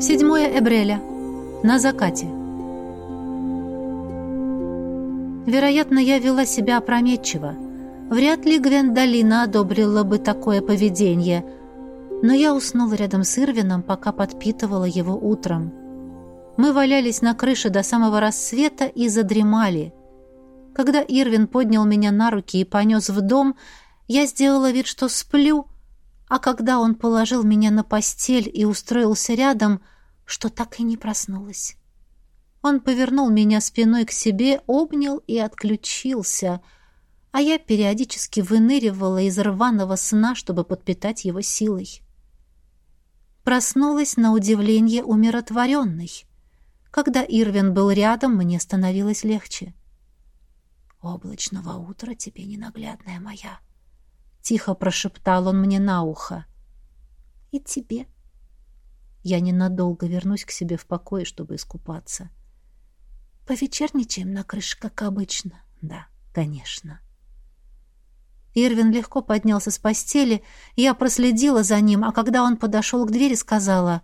Седьмое Эбреля. На закате. Вероятно, я вела себя опрометчиво. Вряд ли Гвендолина одобрила бы такое поведение, но я уснула рядом с Ирвином, пока подпитывала его утром. Мы валялись на крыше до самого рассвета и задремали. Когда Ирвин поднял меня на руки и понес в дом, я сделала вид, что сплю — а когда он положил меня на постель и устроился рядом, что так и не проснулась. Он повернул меня спиной к себе, обнял и отключился, а я периодически выныривала из рваного сна, чтобы подпитать его силой. Проснулась на удивление умиротворенной. Когда Ирвин был рядом, мне становилось легче. «Облачного утра тебе, ненаглядная моя!» Тихо прошептал он мне на ухо. «И тебе». Я ненадолго вернусь к себе в покое, чтобы искупаться. «Повечерничаем на крыше, как обычно?» «Да, конечно». Ирвин легко поднялся с постели, я проследила за ним, а когда он подошел к двери, сказала,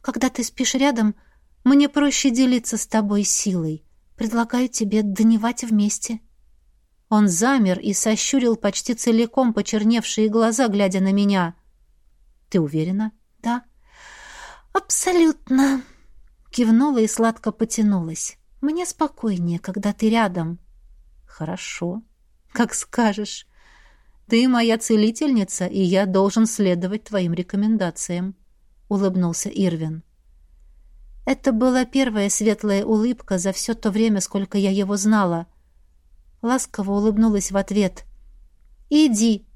«Когда ты спишь рядом, мне проще делиться с тобой силой. Предлагаю тебе дневать вместе». Он замер и сощурил почти целиком почерневшие глаза, глядя на меня. «Ты уверена?» «Да». «Абсолютно», — кивнула и сладко потянулась. «Мне спокойнее, когда ты рядом». «Хорошо. Как скажешь. Ты моя целительница, и я должен следовать твоим рекомендациям», — улыбнулся Ирвин. Это была первая светлая улыбка за все то время, сколько я его знала — ласково улыбнулась в ответ. «Иди,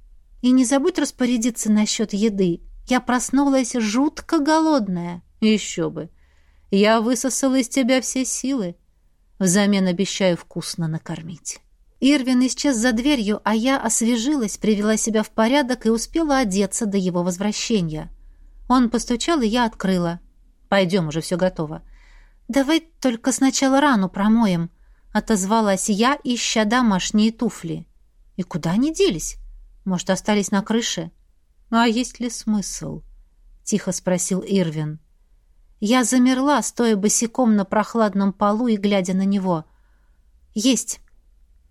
и не забудь распорядиться насчет еды. Я проснулась жутко голодная». «Еще бы! Я высосала из тебя все силы. Взамен обещаю вкусно накормить». Ирвин исчез за дверью, а я освежилась, привела себя в порядок и успела одеться до его возвращения. Он постучал, и я открыла. «Пойдем, уже все готово». «Давай только сначала рану промоем», отозвалась я, ища домашние туфли. И куда они делись? Может, остались на крыше? А есть ли смысл? Тихо спросил Ирвин. Я замерла, стоя босиком на прохладном полу и глядя на него. Есть.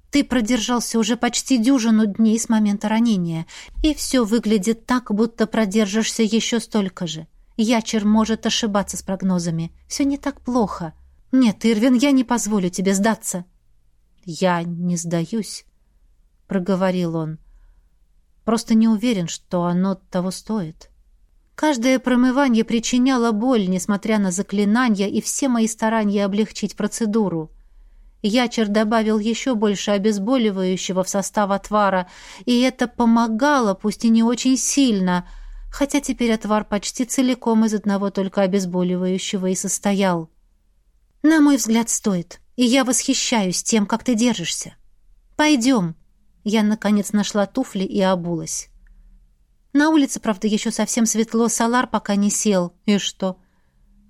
Ты продержался уже почти дюжину дней с момента ранения, и все выглядит так, будто продержишься еще столько же. Ячер может ошибаться с прогнозами. Все не так плохо. — «Нет, Ирвин, я не позволю тебе сдаться». «Я не сдаюсь», — проговорил он. «Просто не уверен, что оно того стоит». Каждое промывание причиняло боль, несмотря на заклинания и все мои старания облегчить процедуру. Ячер добавил еще больше обезболивающего в состав отвара, и это помогало, пусть и не очень сильно, хотя теперь отвар почти целиком из одного только обезболивающего и состоял. На мой взгляд, стоит. И я восхищаюсь тем, как ты держишься. Пойдем. Я, наконец, нашла туфли и обулась. На улице, правда, еще совсем светло, Салар пока не сел. И что?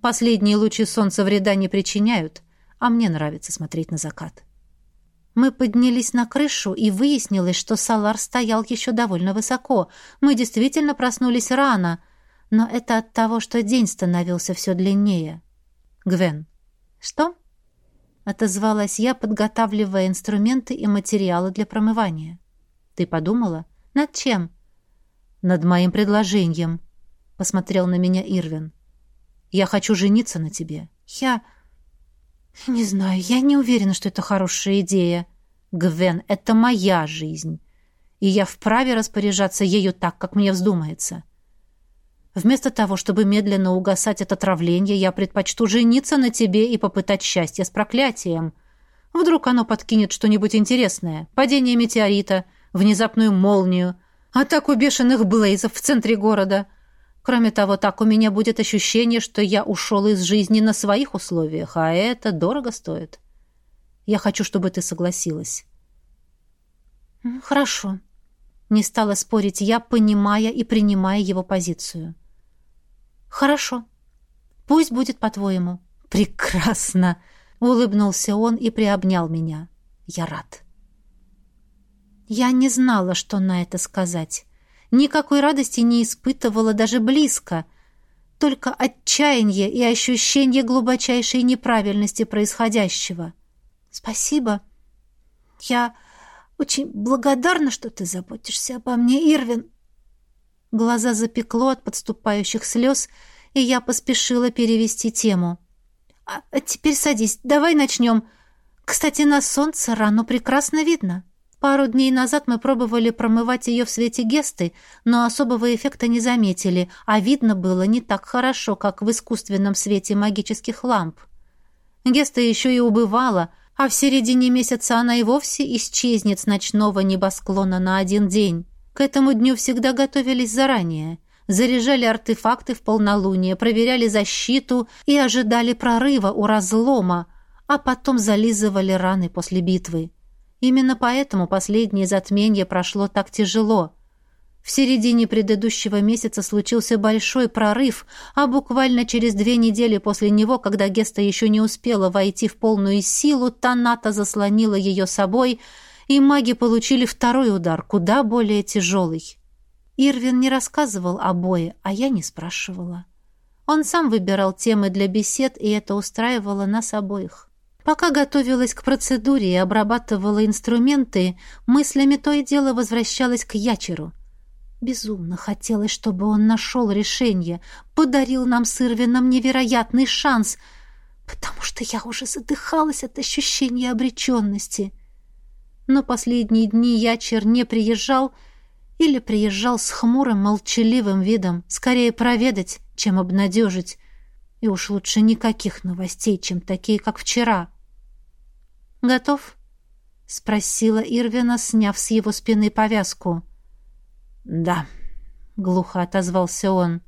Последние лучи солнца вреда не причиняют, а мне нравится смотреть на закат. Мы поднялись на крышу, и выяснилось, что Салар стоял еще довольно высоко. Мы действительно проснулись рано, но это от того, что день становился все длиннее. Гвен, «Что?» — отозвалась я, подготавливая инструменты и материалы для промывания. «Ты подумала? Над чем?» «Над моим предложением», — посмотрел на меня Ирвин. «Я хочу жениться на тебе». «Я...» «Не знаю, я не уверена, что это хорошая идея». «Гвен, это моя жизнь, и я вправе распоряжаться ею так, как мне вздумается. Вместо того, чтобы медленно угасать от отравления, я предпочту жениться на тебе и попытать счастье с проклятием. Вдруг оно подкинет что-нибудь интересное. Падение метеорита, внезапную молнию, атаку бешеных блейзов в центре города. Кроме того, так у меня будет ощущение, что я ушел из жизни на своих условиях, а это дорого стоит. Я хочу, чтобы ты согласилась. Хорошо. Не стала спорить я, понимая и принимая его позицию. «Хорошо. Пусть будет по-твоему». «Прекрасно!» — улыбнулся он и приобнял меня. «Я рад». Я не знала, что на это сказать. Никакой радости не испытывала даже близко. только отчаяние и ощущение глубочайшей неправильности происходящего. «Спасибо. Я очень благодарна, что ты заботишься обо мне, Ирвин». Глаза запекло от подступающих слез, и я поспешила перевести тему. «А, а теперь садись, давай начнем. Кстати, на солнце рану прекрасно видно». Пару дней назад мы пробовали промывать ее в свете гесты, но особого эффекта не заметили, а видно было не так хорошо, как в искусственном свете магических ламп. Геста еще и убывала, а в середине месяца она и вовсе исчезнет с ночного небосклона на один день. К этому дню всегда готовились заранее. Заряжали артефакты в полнолуние, проверяли защиту и ожидали прорыва у разлома, а потом зализывали раны после битвы. Именно поэтому последнее затмение прошло так тяжело. В середине предыдущего месяца случился большой прорыв, а буквально через две недели после него, когда Геста еще не успела войти в полную силу, Таната заслонила ее собой, и маги получили второй удар, куда более тяжелый. Ирвин не рассказывал о бое, а я не спрашивала. Он сам выбирал темы для бесед, и это устраивало нас обоих. Пока готовилась к процедуре и обрабатывала инструменты, мыслями то и дело возвращалась к Ячеру. Безумно хотелось, чтобы он нашел решение, подарил нам с Ирвином невероятный шанс, потому что я уже задыхалась от ощущения обреченности. Но последние дни Ячер не приезжал или приезжал с хмурым, молчаливым видом, скорее проведать, чем обнадежить, и уж лучше никаких новостей, чем такие, как вчера. «Готов?» — спросила Ирвина, сняв с его спины повязку. «Да», — глухо отозвался он.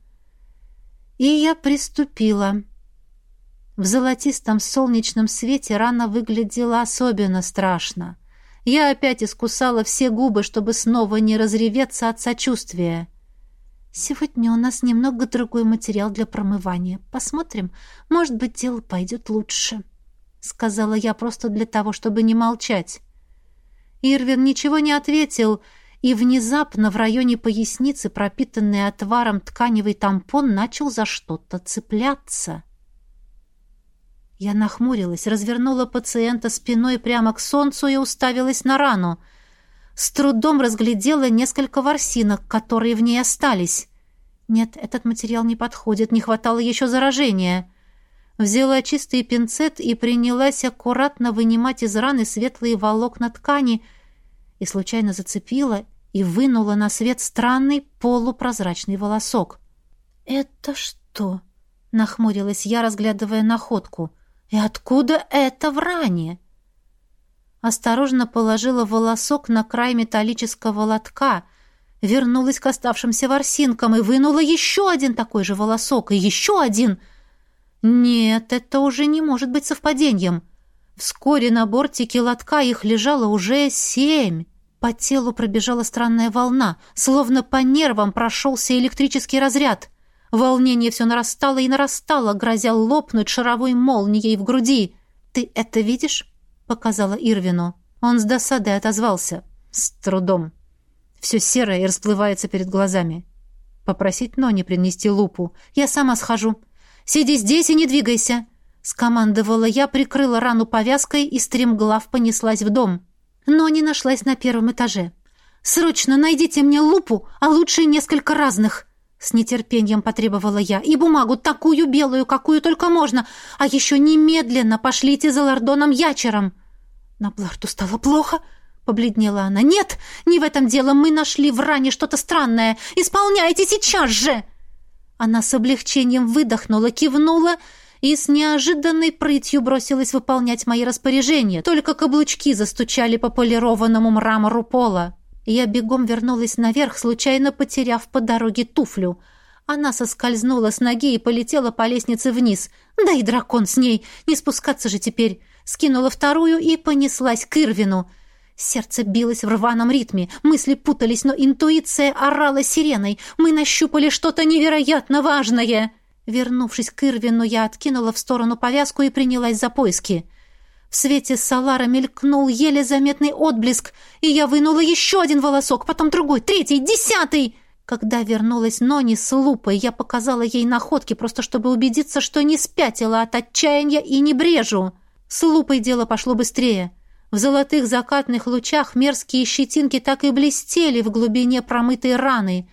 И я приступила. В золотистом солнечном свете рана выглядела особенно страшно. Я опять искусала все губы, чтобы снова не разреветься от сочувствия. «Сегодня у нас немного другой материал для промывания. Посмотрим, может быть, дело пойдет лучше» сказала я просто для того, чтобы не молчать. Ирвин ничего не ответил, и внезапно в районе поясницы, пропитанный отваром тканевый тампон, начал за что-то цепляться. Я нахмурилась, развернула пациента спиной прямо к солнцу и уставилась на рану. С трудом разглядела несколько ворсинок, которые в ней остались. Нет, этот материал не подходит, не хватало еще заражения взяла чистый пинцет и принялась аккуратно вынимать из раны светлые волокна ткани и случайно зацепила и вынула на свет странный полупрозрачный волосок. «Это что?» — нахмурилась я, разглядывая находку. «И откуда это в ране?» Осторожно положила волосок на край металлического лотка, вернулась к оставшимся ворсинкам и вынула еще один такой же волосок и еще один — нет, это уже не может быть совпадением. Вскоре на бортике лотка их лежало уже семь. По телу пробежала странная волна, словно по нервам прошелся электрический разряд. Волнение все нарастало и нарастало, грозя лопнуть шаровой молнией в груди. «Ты это видишь?» — показала Ирвину. Он с досадой отозвался. С трудом. Все серое и расплывается перед глазами. Попросить Нони принести лупу. «Я сама схожу. Сиди здесь и не двигайся!» Скомандовала я, прикрыла рану повязкой и стремглав понеслась в дом. Но не нашлась на первом этаже. «Срочно найдите мне лупу, а лучше несколько разных!» С нетерпением потребовала я. «И бумагу такую белую, какую только можно, а еще немедленно пошлите за лордоном Ячером!» На Бларту стало плохо, — побледнела она. «Нет, не в этом дело. Мы нашли в ране что-то странное. Исполняйте сейчас же!» Она с облегчением выдохнула, кивнула и с неожиданной прытью бросилась выполнять мои распоряжения. Только каблучки застучали по полированному мрамору пола. Я бегом вернулась наверх, случайно потеряв по дороге туфлю. Она соскользнула с ноги и полетела по лестнице вниз. Да и дракон с ней, не спускаться же теперь. Скинула вторую и понеслась к Ирвину — Сердце билось в рваном ритме, мысли путались, но интуиция орала сиреной. Мы нащупали что-то невероятно важное. Вернувшись к Ирвину, я откинула в сторону повязку и принялась за поиски. В свете Салара мелькнул еле заметный отблеск, и я вынула еще один волосок, потом другой, третий, десятый. Когда вернулась Нони с лупой, я показала ей находки, просто чтобы убедиться, что не спятила от отчаяния и не брежу. С лупой дело пошло быстрее. В золотых закатных лучах мерзкие щетинки так и блестели в глубине промытой раны.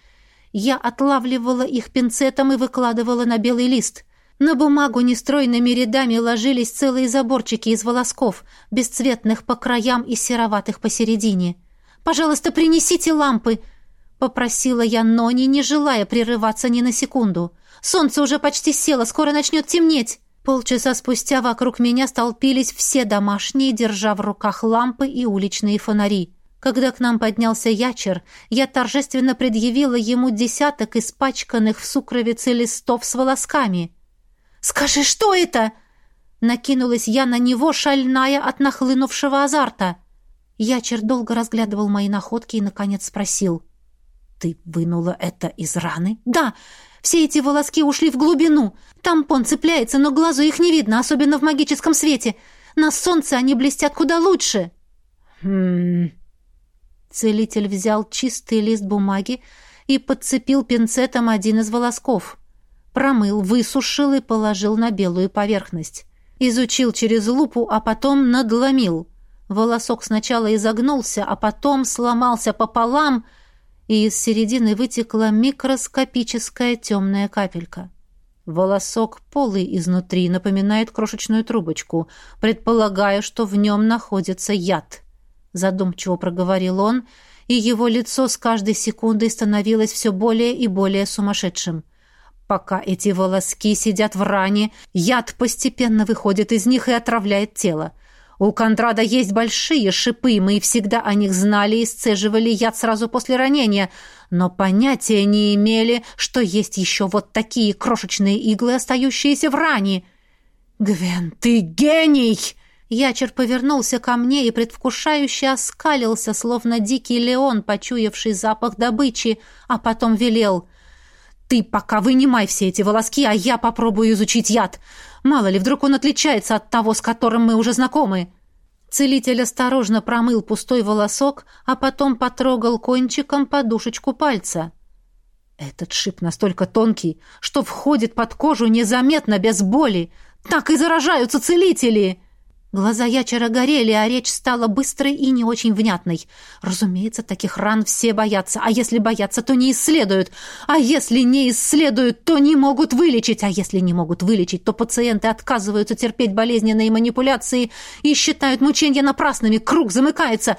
Я отлавливала их пинцетом и выкладывала на белый лист. На бумагу нестройными рядами ложились целые заборчики из волосков, бесцветных по краям и сероватых посередине. «Пожалуйста, принесите лампы!» Попросила я Нони, не желая прерываться ни на секунду. «Солнце уже почти село, скоро начнет темнеть!» Полчаса спустя вокруг меня столпились все домашние, держа в руках лампы и уличные фонари. Когда к нам поднялся ячер, я торжественно предъявила ему десяток испачканных в сукровице листов с волосками. «Скажи, что это?» Накинулась я на него, шальная от нахлынувшего азарта. Ячер долго разглядывал мои находки и, наконец, спросил. «Ты вынула это из раны?» «Да, все эти волоски ушли в глубину. Тампон цепляется, но глазу их не видно, особенно в магическом свете. На солнце они блестят куда лучше». «Хм...» Целитель взял чистый лист бумаги и подцепил пинцетом один из волосков. Промыл, высушил и положил на белую поверхность. Изучил через лупу, а потом надломил. Волосок сначала изогнулся, а потом сломался пополам — и из середины вытекла микроскопическая темная капелька. Волосок полый изнутри напоминает крошечную трубочку, предполагая, что в нем находится яд. Задумчиво проговорил он, и его лицо с каждой секундой становилось все более и более сумасшедшим. Пока эти волоски сидят в ране, яд постепенно выходит из них и отравляет тело. У Кондрада есть большие шипы, мы всегда о них знали и сцеживали яд сразу после ранения, но понятия не имели, что есть еще вот такие крошечные иглы, остающиеся в ране. «Гвен, ты гений!» Ячер повернулся ко мне и предвкушающе оскалился, словно дикий леон, почуявший запах добычи, а потом велел. «Ты пока вынимай все эти волоски, а я попробую изучить яд. Мало ли, вдруг он отличается от того, с которым мы уже знакомы». Целитель осторожно промыл пустой волосок, а потом потрогал кончиком подушечку пальца. Этот шип настолько тонкий, что входит под кожу незаметно, без боли. Так и заражаются целители!» Глаза ячера горели, а речь стала быстрой и не очень внятной. Разумеется, таких ран все боятся, а если боятся, то не исследуют. А если не исследуют, то не могут вылечить. А если не могут вылечить, то пациенты отказываются терпеть болезненные манипуляции и считают мучения напрасными. Круг замыкается.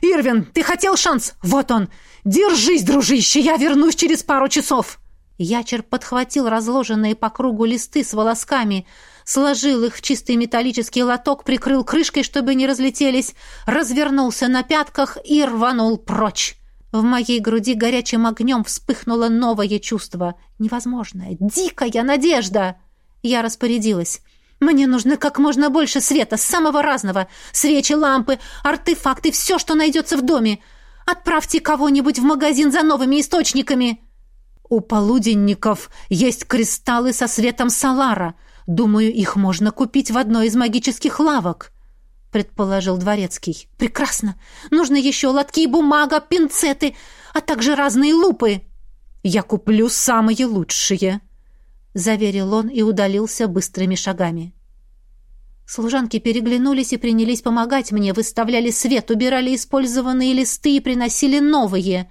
«Ирвин, ты хотел шанс? Вот он! Держись, дружище, я вернусь через пару часов!» Ячер подхватил разложенные по кругу листы с волосками – сложил их в чистый металлический лоток, прикрыл крышкой, чтобы не разлетелись, развернулся на пятках и рванул прочь. В моей груди горячим огнем вспыхнуло новое чувство. Невозможное, дикая надежда. Я распорядилась. Мне нужно как можно больше света, самого разного. Свечи, лампы, артефакты, все, что найдется в доме. Отправьте кого-нибудь в магазин за новыми источниками. У полуденников есть кристаллы со светом Салара — Думаю, их можно купить в одной из магических лавок, предположил дворецкий. Прекрасно. Нужно еще лотки, бумага, пинцеты, а также разные лупы. Я куплю самые лучшие, заверил он и удалился быстрыми шагами. Служанки переглянулись и принялись помогать мне, выставляли свет, убирали использованные листы и приносили новые.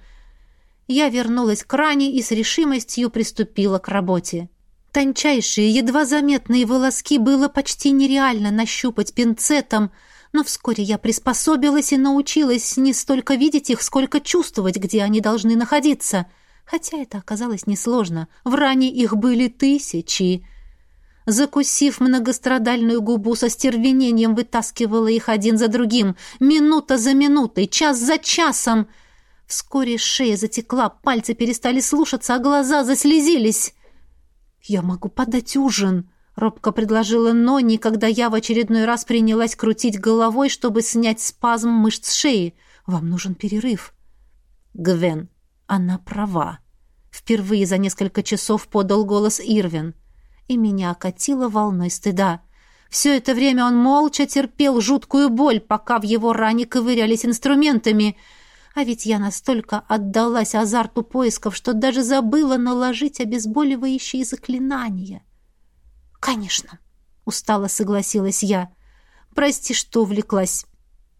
Я вернулась к ране и с решимостью приступила к работе. Тончайшие, едва заметные волоски было почти нереально нащупать пинцетом, но вскоре я приспособилась и научилась не столько видеть их, сколько чувствовать, где они должны находиться. Хотя это оказалось несложно. В ране их были тысячи. Закусив многострадальную губу, со стервенением вытаскивала их один за другим, минута за минутой, час за часом. Вскоре шея затекла, пальцы перестали слушаться, а глаза заслезились. «Я могу подать ужин», — робко предложила Нони, когда я в очередной раз принялась крутить головой, чтобы снять спазм мышц шеи. «Вам нужен перерыв». «Гвен, она права». Впервые за несколько часов подал голос Ирвин, и меня окатило волной стыда. Все это время он молча терпел жуткую боль, пока в его ране ковырялись инструментами — А ведь я настолько отдалась азарту поисков, что даже забыла наложить обезболивающие заклинания. «Конечно», — устало согласилась я. «Прости, что увлеклась.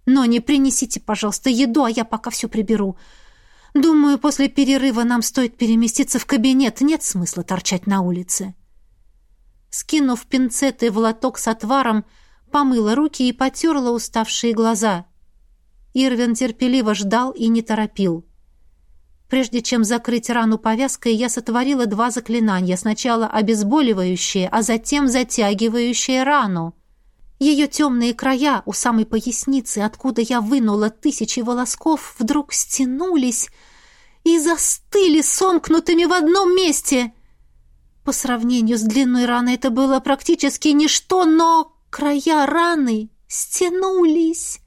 Но не принесите, пожалуйста, еду, а я пока все приберу. Думаю, после перерыва нам стоит переместиться в кабинет. Нет смысла торчать на улице». Скинув пинцеты в лоток с отваром, помыла руки и потерла уставшие глаза. Ирвин терпеливо ждал и не торопил. Прежде чем закрыть рану повязкой, я сотворила два заклинания, сначала обезболивающее, а затем затягивающее рану. Ее темные края у самой поясницы, откуда я вынула тысячи волосков, вдруг стянулись и застыли сомкнутыми в одном месте. По сравнению с длиной раны это было практически ничто, но края раны стянулись.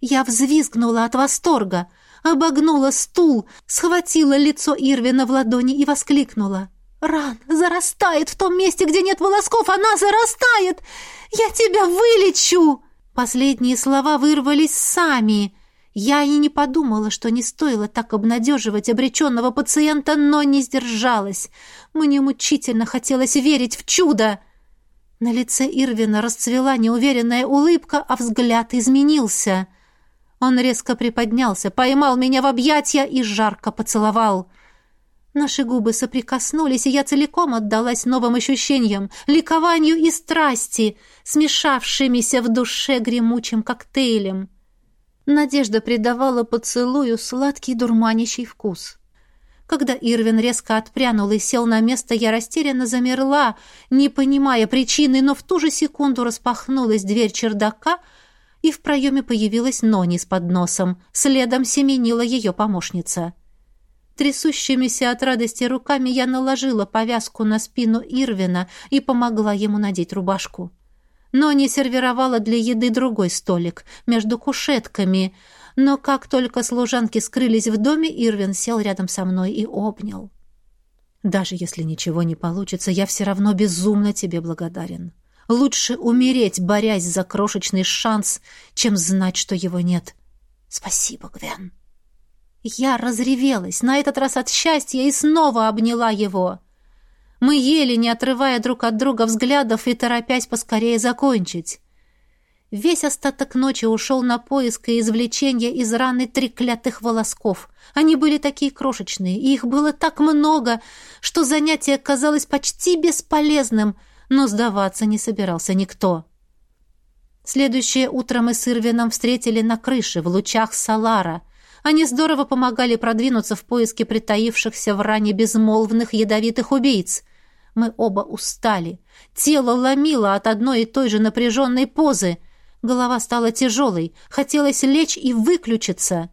Я взвизгнула от восторга, обогнула стул, схватила лицо Ирвина в ладони и воскликнула. «Ран зарастает в том месте, где нет волосков! Она зарастает! Я тебя вылечу!» Последние слова вырвались сами. Я и не подумала, что не стоило так обнадеживать обреченного пациента, но не сдержалась. Мне мучительно хотелось верить в чудо. На лице Ирвина расцвела неуверенная улыбка, а взгляд изменился. Он резко приподнялся, поймал меня в объятия и жарко поцеловал. Наши губы соприкоснулись, и я целиком отдалась новым ощущениям, ликованию и страсти, смешавшимися в душе гремучим коктейлем. Надежда придавала поцелую сладкий дурманящий вкус. Когда Ирвин резко отпрянул и сел на место, я растерянно замерла, не понимая причины, но в ту же секунду распахнулась дверь чердака — и в проеме появилась Нони с подносом. Следом семенила ее помощница. Трясущимися от радости руками я наложила повязку на спину Ирвина и помогла ему надеть рубашку. Нони сервировала для еды другой столик, между кушетками, но как только служанки скрылись в доме, Ирвин сел рядом со мной и обнял. «Даже если ничего не получится, я все равно безумно тебе благодарен. Лучше умереть, борясь за крошечный шанс, чем знать, что его нет. Спасибо, Гвен. Я разревелась, на этот раз от счастья, и снова обняла его. Мы ели, не отрывая друг от друга взглядов и торопясь поскорее закончить. Весь остаток ночи ушел на поиск и извлечение из раны треклятых волосков. Они были такие крошечные, и их было так много, что занятие казалось почти бесполезным — но сдаваться не собирался никто. Следующее утро мы с Ирвином встретили на крыше, в лучах Салара. Они здорово помогали продвинуться в поиске притаившихся в ране безмолвных ядовитых убийц. Мы оба устали. Тело ломило от одной и той же напряженной позы. Голова стала тяжелой. Хотелось лечь и выключиться.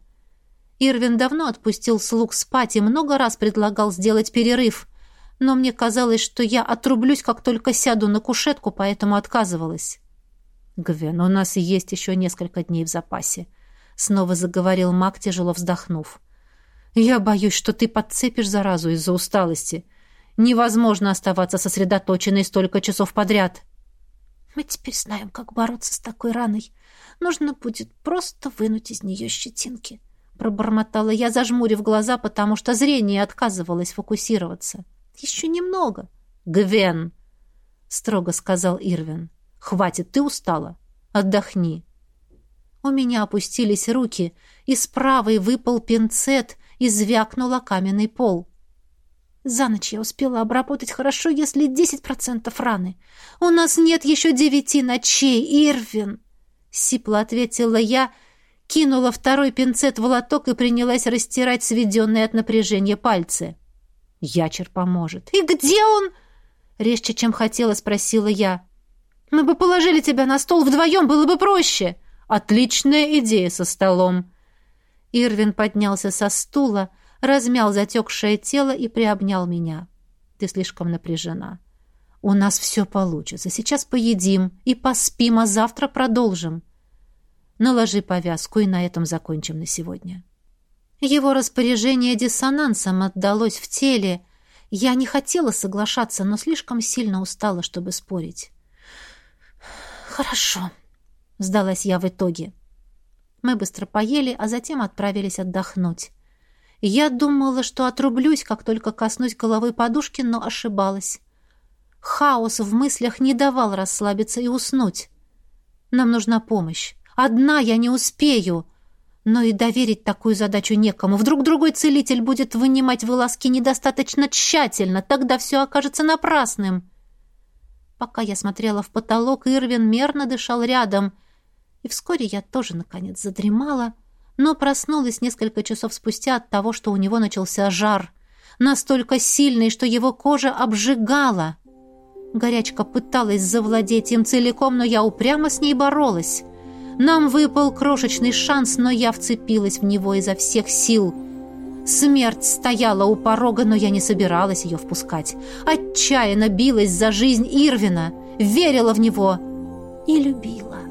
Ирвин давно отпустил слуг спать и много раз предлагал сделать перерыв но мне казалось, что я отрублюсь, как только сяду на кушетку, поэтому отказывалась. «Гвен, у нас есть еще несколько дней в запасе», — снова заговорил маг, тяжело вздохнув. «Я боюсь, что ты подцепишь заразу из-за усталости. Невозможно оставаться сосредоточенной столько часов подряд». «Мы теперь знаем, как бороться с такой раной. Нужно будет просто вынуть из нее щетинки», — пробормотала я, зажмурив глаза, потому что зрение отказывалось фокусироваться. Еще немного. Гвен, строго сказал Ирвин. Хватит, ты устала. Отдохни. У меня опустились руки, и с правой выпал пинцет и звякнула каменный пол. За ночь я успела обработать хорошо, если десять процентов раны. У нас нет еще девяти ночей, Ирвин. Сипло ответила я, кинула второй пинцет в лоток и принялась растирать сведенные от напряжения пальцы. Ячер поможет. «И где он?» Резче, чем хотела, спросила я. «Мы бы положили тебя на стол вдвоем, было бы проще!» «Отличная идея со столом!» Ирвин поднялся со стула, размял затекшее тело и приобнял меня. «Ты слишком напряжена. У нас все получится. Сейчас поедим и поспим, а завтра продолжим. Наложи повязку, и на этом закончим на сегодня». Его распоряжение диссонансом отдалось в теле. Я не хотела соглашаться, но слишком сильно устала, чтобы спорить. «Хорошо», — сдалась я в итоге. Мы быстро поели, а затем отправились отдохнуть. Я думала, что отрублюсь, как только коснусь головы подушки, но ошибалась. Хаос в мыслях не давал расслабиться и уснуть. Нам нужна помощь. Одна я не успею. Но и доверить такую задачу некому. Вдруг другой целитель будет вынимать вылазки недостаточно тщательно, тогда все окажется напрасным. Пока я смотрела в потолок, Ирвин мерно дышал рядом. И вскоре я тоже, наконец, задремала, но проснулась несколько часов спустя от того, что у него начался жар. Настолько сильный, что его кожа обжигала. Горячка пыталась завладеть им целиком, но я упрямо с ней боролась. Нам выпал крошечный шанс, но я вцепилась в него изо всех сил. Смерть стояла у порога, но я не собиралась ее впускать. Отчаянно билась за жизнь Ирвина, верила в него и любила.